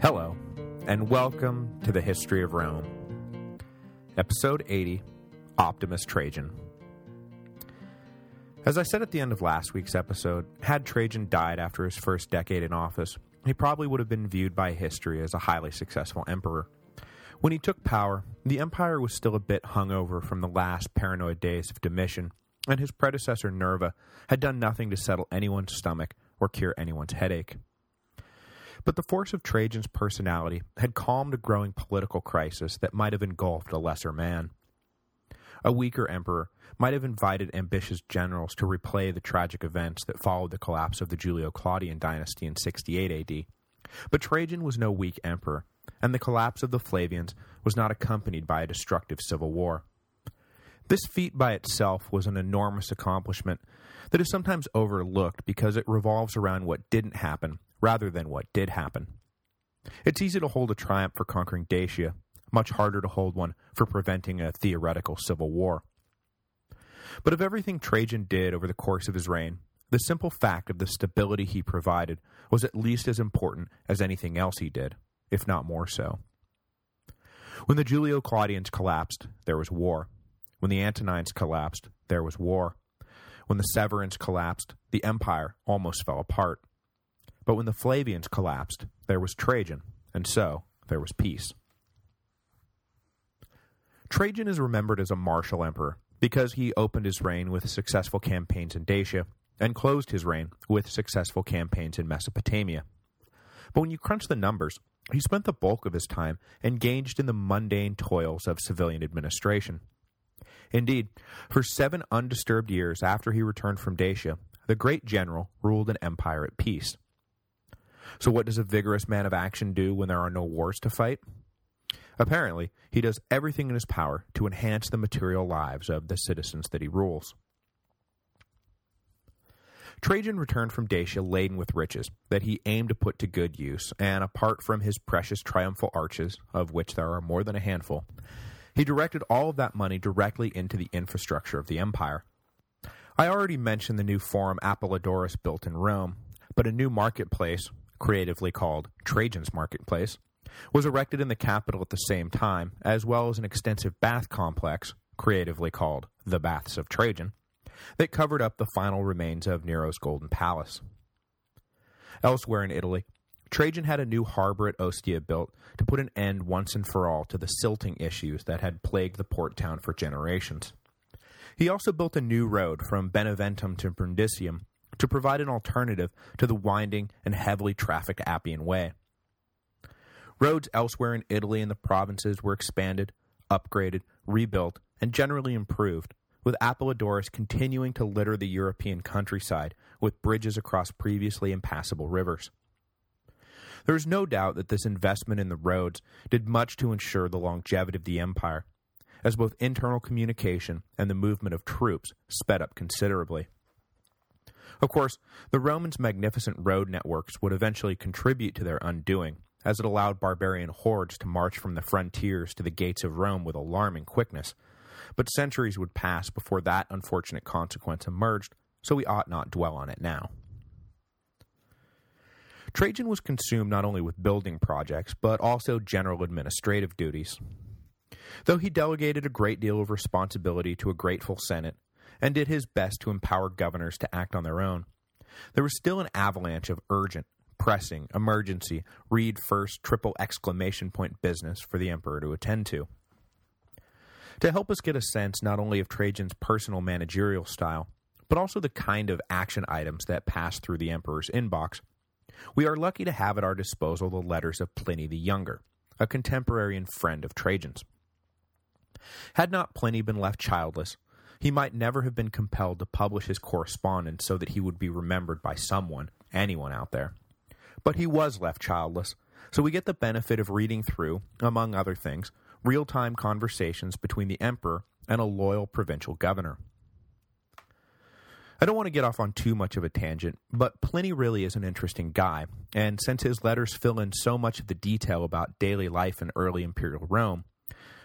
Hello, and welcome to the History of Rome. Episode 80, Optimus Trajan. As I said at the end of last week's episode, had Trajan died after his first decade in office, he probably would have been viewed by history as a highly successful emperor. When he took power, the empire was still a bit hungover from the last paranoid days of Domitian, and his predecessor Nerva had done nothing to settle anyone's stomach or cure anyone's headache. But the force of Trajan's personality had calmed a growing political crisis that might have engulfed a lesser man. A weaker emperor might have invited ambitious generals to replay the tragic events that followed the collapse of the Julio-Claudian dynasty in 68 AD. But Trajan was no weak emperor, and the collapse of the Flavians was not accompanied by a destructive civil war. This feat by itself was an enormous accomplishment that is sometimes overlooked because it revolves around what didn't happen rather than what did happen. It's easy to hold a triumph for conquering Dacia, much harder to hold one for preventing a theoretical civil war. But of everything Trajan did over the course of his reign, the simple fact of the stability he provided was at least as important as anything else he did, if not more so. When the Julio-Claudians collapsed, there was war. When the Antonines collapsed, there was war. When the Severans collapsed, the empire almost fell apart. But when the Flavians collapsed, there was Trajan, and so there was peace. Trajan is remembered as a martial emperor because he opened his reign with successful campaigns in Dacia and closed his reign with successful campaigns in Mesopotamia. But when you crunch the numbers, he spent the bulk of his time engaged in the mundane toils of civilian administration. Indeed, for seven undisturbed years after he returned from Dacia, the great general ruled an empire at peace. So what does a vigorous man of action do when there are no wars to fight? Apparently, he does everything in his power to enhance the material lives of the citizens that he rules. Trajan returned from Dacia laden with riches that he aimed to put to good use, and apart from his precious triumphal arches, of which there are more than a handful, he directed all of that money directly into the infrastructure of the empire. I already mentioned the new forum Apollodorus built in Rome, but a new marketplace, creatively called Trajan's Marketplace, was erected in the capital at the same time, as well as an extensive bath complex, creatively called the Baths of Trajan, that covered up the final remains of Nero's Golden Palace. Elsewhere in Italy, Trajan had a new harbor at Ostia built to put an end once and for all to the silting issues that had plagued the port town for generations. He also built a new road from Beneventum to Brundisium to provide an alternative to the winding and heavily trafficked Appian Way. Roads elsewhere in Italy and the provinces were expanded, upgraded, rebuilt, and generally improved, with Apollodorus continuing to litter the European countryside with bridges across previously impassable rivers. There is no doubt that this investment in the roads did much to ensure the longevity of the empire, as both internal communication and the movement of troops sped up considerably. Of course, the Romans' magnificent road networks would eventually contribute to their undoing, as it allowed barbarian hordes to march from the frontiers to the gates of Rome with alarming quickness. But centuries would pass before that unfortunate consequence emerged, so we ought not dwell on it now. Trajan was consumed not only with building projects, but also general administrative duties. Though he delegated a great deal of responsibility to a grateful Senate, and did his best to empower governors to act on their own. There was still an avalanche of urgent, pressing, emergency, read first triple exclamation point business for the emperor to attend to. To help us get a sense not only of Trajan's personal managerial style, but also the kind of action items that passed through the emperor's inbox, we are lucky to have at our disposal the letters of Pliny the Younger, a contemporary and friend of Trajan's. Had not Pliny been left childless, he might never have been compelled to publish his correspondence so that he would be remembered by someone, anyone out there. But he was left childless, so we get the benefit of reading through, among other things, real-time conversations between the emperor and a loyal provincial governor. I don't want to get off on too much of a tangent, but Pliny really is an interesting guy, and since his letters fill in so much of the detail about daily life in early imperial Rome,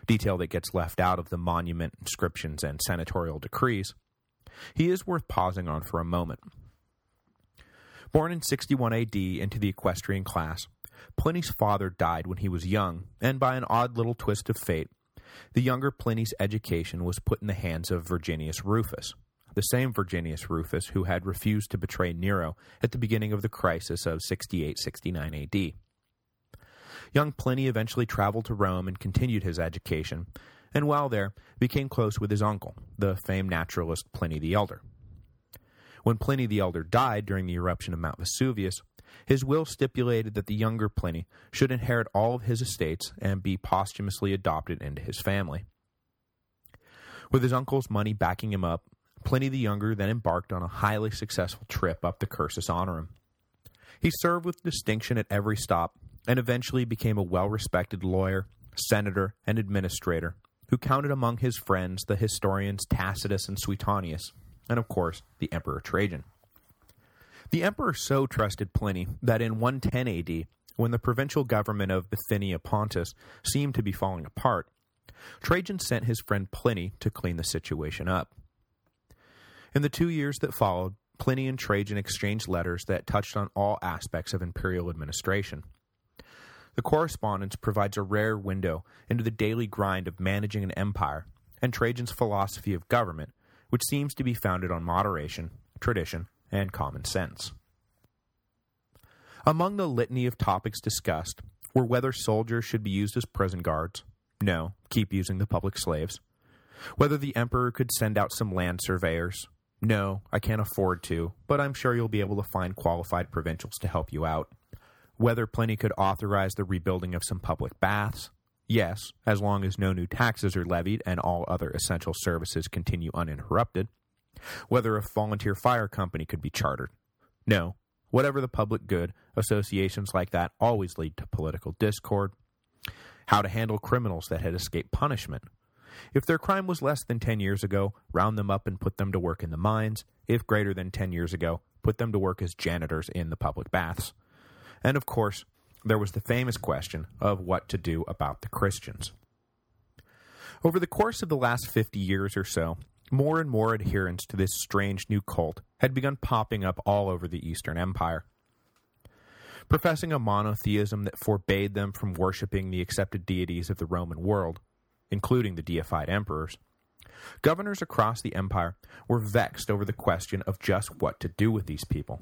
detail that gets left out of the monument inscriptions and senatorial decrees, he is worth pausing on for a moment. Born in 61 AD into the equestrian class, Pliny's father died when he was young, and by an odd little twist of fate, the younger Pliny's education was put in the hands of Virginius Rufus, the same Virginius Rufus who had refused to betray Nero at the beginning of the crisis of 68-69 AD. Young Pliny eventually traveled to Rome and continued his education, and while there, became close with his uncle, the famed naturalist Pliny the Elder. When Pliny the Elder died during the eruption of Mount Vesuvius, his will stipulated that the younger Pliny should inherit all of his estates and be posthumously adopted into his family. With his uncle's money backing him up, Pliny the Younger then embarked on a highly successful trip up the Cursus Honorum. He served with distinction at every stop, and eventually became a well-respected lawyer, senator, and administrator, who counted among his friends the historians Tacitus and Suetonius, and of course, the Emperor Trajan. The emperor so trusted Pliny that in 110 AD, when the provincial government of Bithynia Pontus seemed to be falling apart, Trajan sent his friend Pliny to clean the situation up. In the two years that followed, Pliny and Trajan exchanged letters that touched on all aspects of imperial administration. The correspondence provides a rare window into the daily grind of managing an empire and Trajan's philosophy of government, which seems to be founded on moderation, tradition, and common sense. Among the litany of topics discussed were whether soldiers should be used as prison guards, no, keep using the public slaves, whether the emperor could send out some land surveyors, no, I can't afford to, but I'm sure you'll be able to find qualified provincials to help you out, whether Pliny could authorize the rebuilding of some public baths, yes, as long as no new taxes are levied and all other essential services continue uninterrupted, whether a volunteer fire company could be chartered. No, whatever the public good, associations like that always lead to political discord. How to handle criminals that had escaped punishment. If their crime was less than 10 years ago, round them up and put them to work in the mines. If greater than 10 years ago, put them to work as janitors in the public baths. And of course, there was the famous question of what to do about the Christians. Over the course of the last 50 years or so, more and more adherents to this strange new cult had begun popping up all over the Eastern Empire. Professing a monotheism that forbade them from worshipping the accepted deities of the Roman world, including the deified emperors, governors across the empire were vexed over the question of just what to do with these people.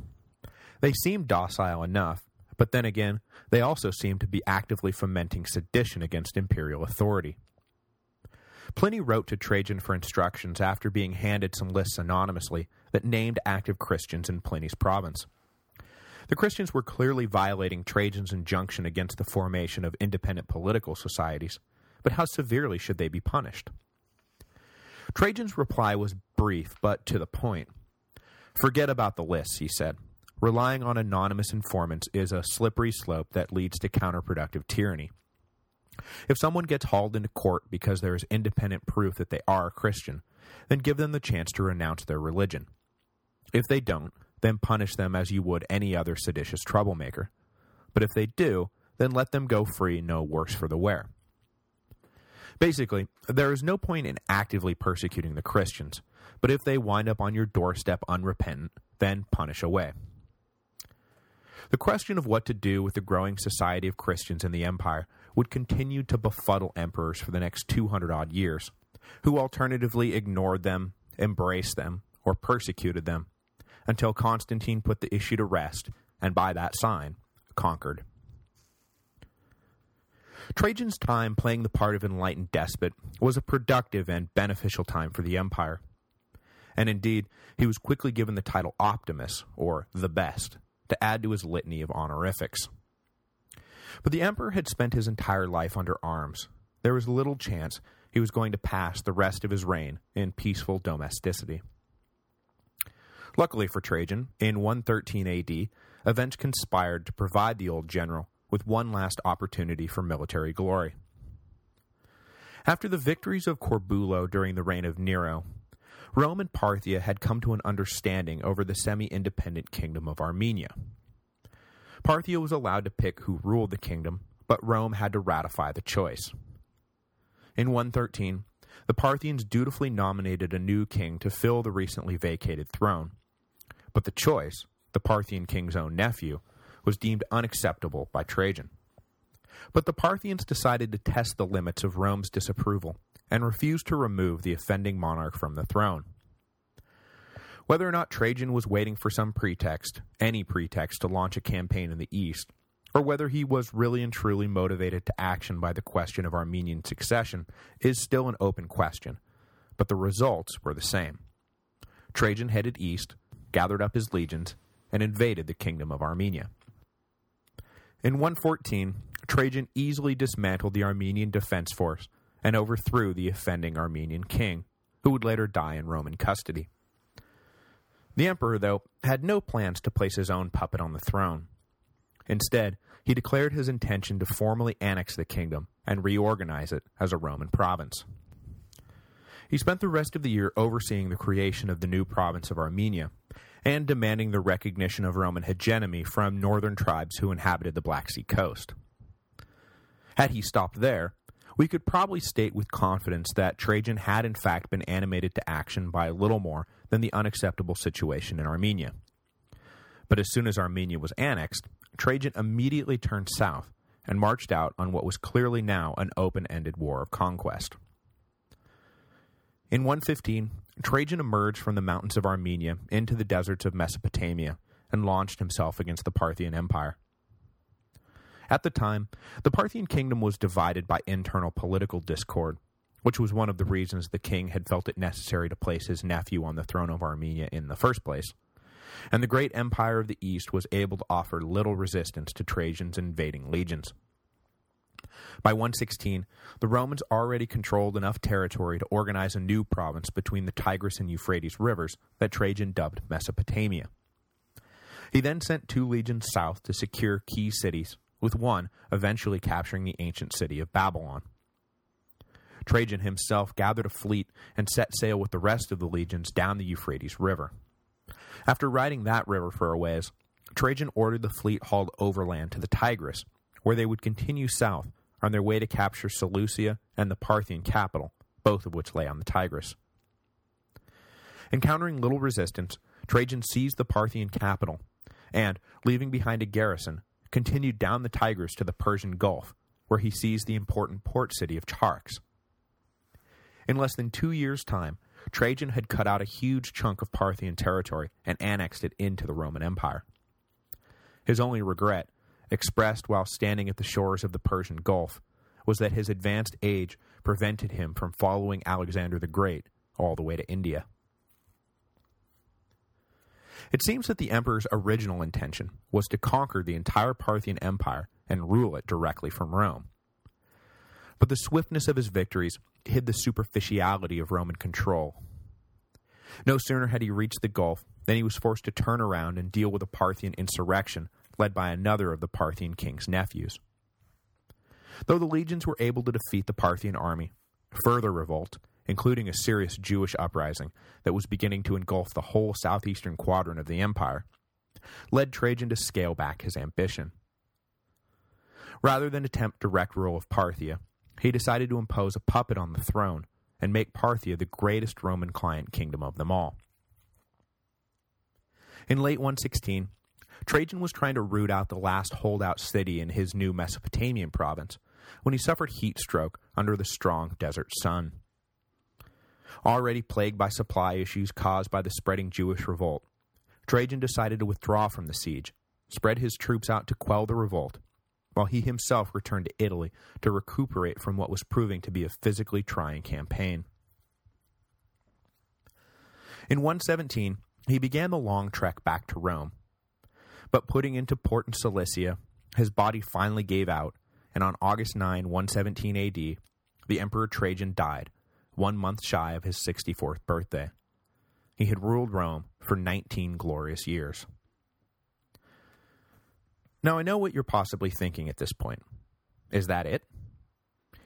They seemed docile enough, but then again, they also seemed to be actively fomenting sedition against imperial authority. Pliny wrote to Trajan for instructions after being handed some lists anonymously that named active Christians in Pliny's province. The Christians were clearly violating Trajan's injunction against the formation of independent political societies, but how severely should they be punished? Trajan's reply was brief, but to the point. Forget about the lists, he said. Relying on anonymous informants is a slippery slope that leads to counterproductive tyranny. If someone gets hauled into court because there is independent proof that they are a Christian, then give them the chance to renounce their religion. If they don't, then punish them as you would any other seditious troublemaker. But if they do, then let them go free no worse for the wear. Basically, there is no point in actively persecuting the Christians, but if they wind up on your doorstep unrepentant, then punish away. The question of what to do with the growing society of Christians in the empire would continue to befuddle emperors for the next 200-odd years, who alternatively ignored them, embraced them, or persecuted them, until Constantine put the issue to rest, and by that sign, conquered. Trajan's time playing the part of enlightened despot was a productive and beneficial time for the empire. And indeed, he was quickly given the title Optimus, or the Best, to add to his litany of honorifics. But the emperor had spent his entire life under arms. There was little chance he was going to pass the rest of his reign in peaceful domesticity. Luckily for Trajan, in 113 AD, events conspired to provide the old general with one last opportunity for military glory. After the victories of Corbulo during the reign of Nero, Rome and Parthia had come to an understanding over the semi-independent kingdom of Armenia. Parthia was allowed to pick who ruled the kingdom, but Rome had to ratify the choice. In 113, the Parthians dutifully nominated a new king to fill the recently vacated throne. But the choice, the Parthian king's own nephew, was deemed unacceptable by Trajan. But the Parthians decided to test the limits of Rome's disapproval and refused to remove the offending monarch from the throne. Whether or not Trajan was waiting for some pretext, any pretext to launch a campaign in the east, or whether he was really and truly motivated to action by the question of Armenian succession is still an open question, but the results were the same. Trajan headed east, gathered up his legions, and invaded the kingdom of Armenia. In 114, Trajan easily dismantled the Armenian defense force and overthrew the offending Armenian king, who would later die in Roman custody. The emperor, though, had no plans to place his own puppet on the throne. Instead, he declared his intention to formally annex the kingdom and reorganize it as a Roman province. He spent the rest of the year overseeing the creation of the new province of Armenia, and demanding the recognition of Roman hegemony from northern tribes who inhabited the Black Sea coast. Had he stopped there, we could probably state with confidence that Trajan had in fact been animated to action by little more than the unacceptable situation in Armenia. But as soon as Armenia was annexed, Trajan immediately turned south and marched out on what was clearly now an open-ended war of conquest. In 115, Trajan emerged from the mountains of Armenia into the deserts of Mesopotamia and launched himself against the Parthian Empire. At the time, the Parthian kingdom was divided by internal political discord, which was one of the reasons the king had felt it necessary to place his nephew on the throne of Armenia in the first place. And the great empire of the east was able to offer little resistance to Trajan's invading legions. By 116, the Romans already controlled enough territory to organize a new province between the Tigris and Euphrates rivers that Trajan dubbed Mesopotamia. He then sent two legions south to secure key cities, with one eventually capturing the ancient city of Babylon. Trajan himself gathered a fleet and set sail with the rest of the legions down the Euphrates River. After riding that river for a ways, Trajan ordered the fleet hauled overland to the Tigris, where they would continue south on their way to capture Seleucia and the Parthian capital, both of which lay on the Tigris. Encountering little resistance, Trajan seized the Parthian capital, and, leaving behind a garrison, continued down the Tigris to the Persian Gulf, where he seized the important port city of Charax. In less than two years' time, Trajan had cut out a huge chunk of Parthian territory and annexed it into the Roman Empire. His only regret expressed while standing at the shores of the Persian Gulf, was that his advanced age prevented him from following Alexander the Great all the way to India. It seems that the emperor's original intention was to conquer the entire Parthian Empire and rule it directly from Rome. But the swiftness of his victories hid the superficiality of Roman control. No sooner had he reached the Gulf than he was forced to turn around and deal with a Parthian insurrection led by another of the Parthian king's nephews. Though the legions were able to defeat the Parthian army, further revolt, including a serious Jewish uprising that was beginning to engulf the whole southeastern quadrant of the empire, led Trajan to scale back his ambition. Rather than attempt direct rule of Parthia, he decided to impose a puppet on the throne and make Parthia the greatest Roman client kingdom of them all. In late 116, Trajan was trying to root out the last holdout city in his new Mesopotamian province when he suffered heat stroke under the strong desert sun. Already plagued by supply issues caused by the spreading Jewish revolt, Trajan decided to withdraw from the siege, spread his troops out to quell the revolt, while he himself returned to Italy to recuperate from what was proving to be a physically trying campaign. In 117, he began the long trek back to Rome, but putting into port in Cilicia, his body finally gave out, and on August 9, 117 AD, the Emperor Trajan died, one month shy of his 64th birthday. He had ruled Rome for 19 glorious years. Now, I know what you're possibly thinking at this point. Is that it?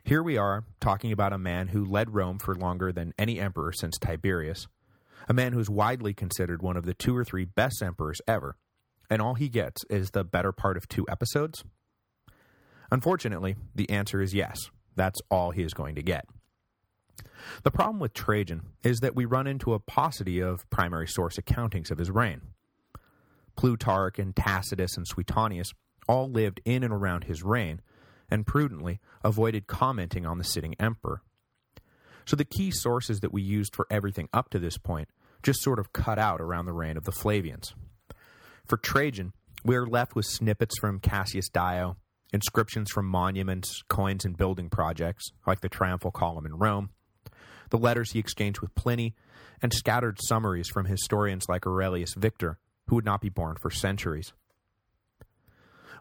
Here we are, talking about a man who led Rome for longer than any emperor since Tiberius, a man who's widely considered one of the two or three best emperors ever, and all he gets is the better part of two episodes? Unfortunately, the answer is yes. That's all he is going to get. The problem with Trajan is that we run into a paucity of primary source accountings of his reign. Plutarch and Tacitus and Suetonius all lived in and around his reign, and prudently avoided commenting on the sitting emperor. So the key sources that we used for everything up to this point just sort of cut out around the reign of the Flavians. For Trajan, we are left with snippets from Cassius Dio, inscriptions from monuments, coins, and building projects, like the Triumphal Column in Rome, the letters he exchanged with Pliny, and scattered summaries from historians like Aurelius Victor, who would not be born for centuries.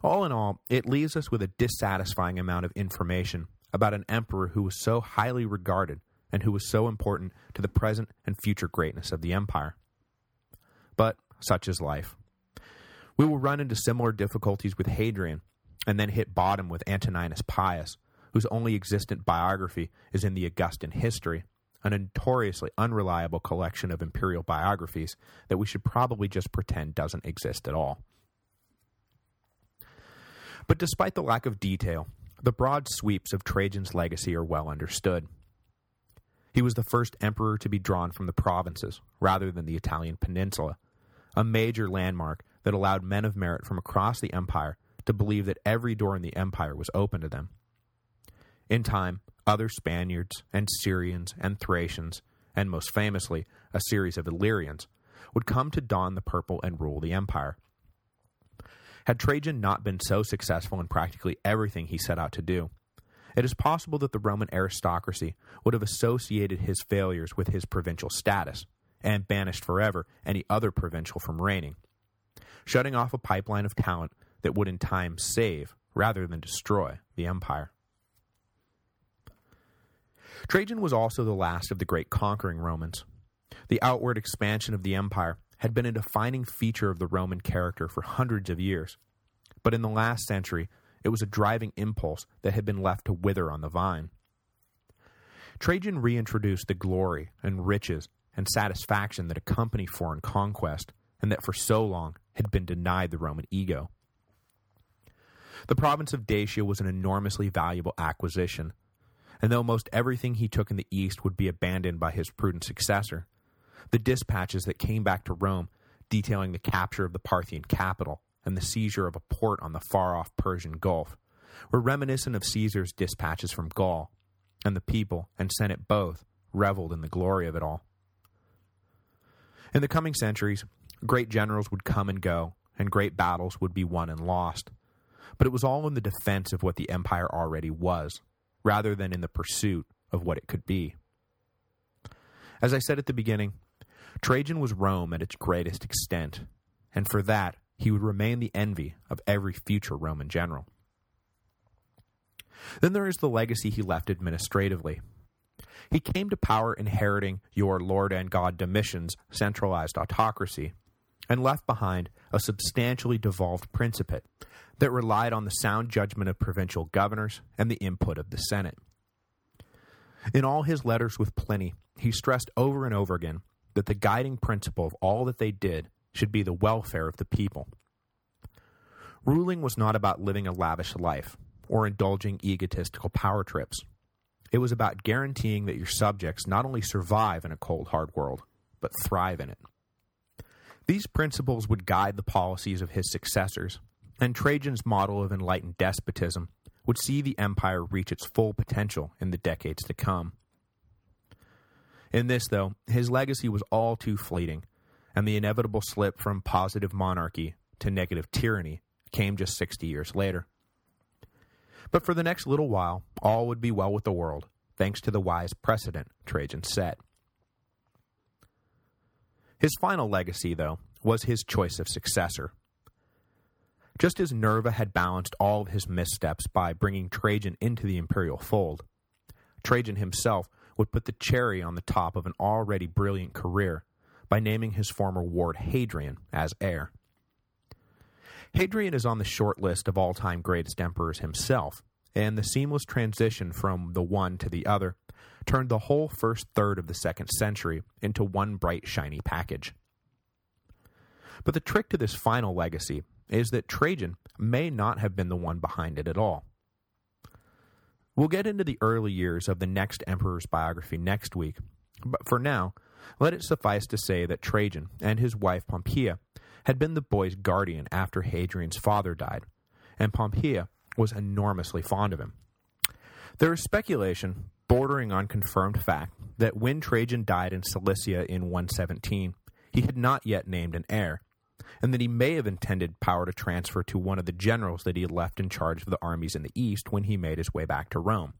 All in all, it leaves us with a dissatisfying amount of information about an emperor who was so highly regarded and who was so important to the present and future greatness of the empire. But such is life. We will run into similar difficulties with Hadrian, and then hit bottom with Antoninus Pius, whose only existent biography is in the Augustan History, a notoriously unreliable collection of imperial biographies that we should probably just pretend doesn't exist at all. But despite the lack of detail, the broad sweeps of Trajan's legacy are well understood. He was the first emperor to be drawn from the provinces, rather than the Italian peninsula, a major landmark that allowed men of merit from across the empire to believe that every door in the empire was open to them. In time, other Spaniards and Syrians and Thracians, and most famously, a series of Illyrians, would come to don the purple and rule the empire. Had Trajan not been so successful in practically everything he set out to do, it is possible that the Roman aristocracy would have associated his failures with his provincial status, and banished forever any other provincial from reigning, shutting off a pipeline of talent that would in time save, rather than destroy, the empire. Trajan was also the last of the great conquering Romans. The outward expansion of the empire had been a defining feature of the Roman character for hundreds of years, but in the last century it was a driving impulse that had been left to wither on the vine. Trajan reintroduced the glory and riches and satisfaction that accompany foreign conquest, and that for so long had been denied the Roman ego. The province of Dacia was an enormously valuable acquisition, and though most everything he took in the east would be abandoned by his prudent successor, the dispatches that came back to Rome detailing the capture of the Parthian capital and the seizure of a port on the far-off Persian Gulf were reminiscent of Caesar's dispatches from Gaul, and the people and Senate both reveled in the glory of it all. In the coming centuries, great generals would come and go, and great battles would be won and lost, but it was all in the defense of what the empire already was, rather than in the pursuit of what it could be. As I said at the beginning, Trajan was Rome at its greatest extent, and for that he would remain the envy of every future Roman general. Then there is the legacy he left administratively. He came to power inheriting your Lord and God Domitian's centralized autocracy, and left behind a substantially devolved principate that relied on the sound judgment of provincial governors and the input of the Senate. In all his letters with Pliny, he stressed over and over again that the guiding principle of all that they did should be the welfare of the people. Ruling was not about living a lavish life or indulging egotistical power trips. It was about guaranteeing that your subjects not only survive in a cold, hard world, but thrive in it. These principles would guide the policies of his successors, and Trajan's model of enlightened despotism would see the empire reach its full potential in the decades to come. In this, though, his legacy was all too fleeting, and the inevitable slip from positive monarchy to negative tyranny came just 60 years later. But for the next little while, all would be well with the world, thanks to the wise precedent Trajan set. His final legacy, though, was his choice of successor. Just as Nerva had balanced all of his missteps by bringing Trajan into the imperial fold, Trajan himself would put the cherry on the top of an already brilliant career by naming his former ward Hadrian as heir. Hadrian is on the short list of all-time greatest emperors himself, and the seamless transition from the one to the other turned the whole first third of the second century into one bright, shiny package. But the trick to this final legacy is that Trajan may not have been the one behind it at all. We'll get into the early years of the next emperor's biography next week, but for now, let it suffice to say that Trajan and his wife Pompeia had been the boy's guardian after Hadrian's father died, and Pompeia was enormously fond of him. There is speculation, bordering on confirmed fact, that when Trajan died in Cilicia in 117, he had not yet named an heir, and that he may have intended power to transfer to one of the generals that he had left in charge of the armies in the east when he made his way back to Rome.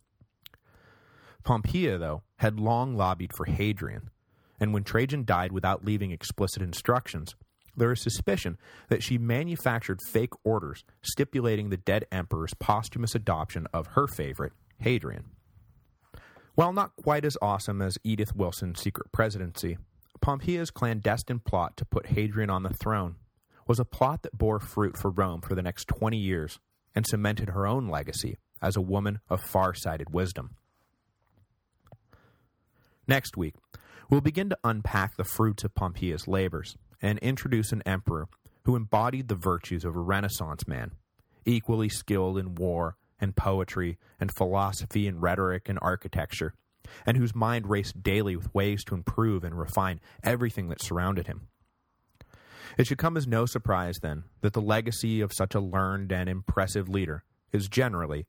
Pompeia, though, had long lobbied for Hadrian, and when Trajan died without leaving explicit instructions, there is suspicion that she manufactured fake orders stipulating the dead emperor's posthumous adoption of her favorite, Hadrian. While not quite as awesome as Edith Wilson's secret presidency, Pompeia's clandestine plot to put Hadrian on the throne was a plot that bore fruit for Rome for the next 20 years and cemented her own legacy as a woman of far-sighted wisdom. Next week, we'll begin to unpack the fruits of Pompeia's labors and introduce an emperor who embodied the virtues of a Renaissance man, equally skilled in war and poetry and philosophy and rhetoric and architecture, and whose mind raced daily with ways to improve and refine everything that surrounded him. It should come as no surprise, then, that the legacy of such a learned and impressive leader is generally,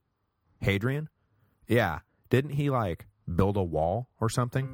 Hadrian? Yeah, didn't he, like, build a wall or something?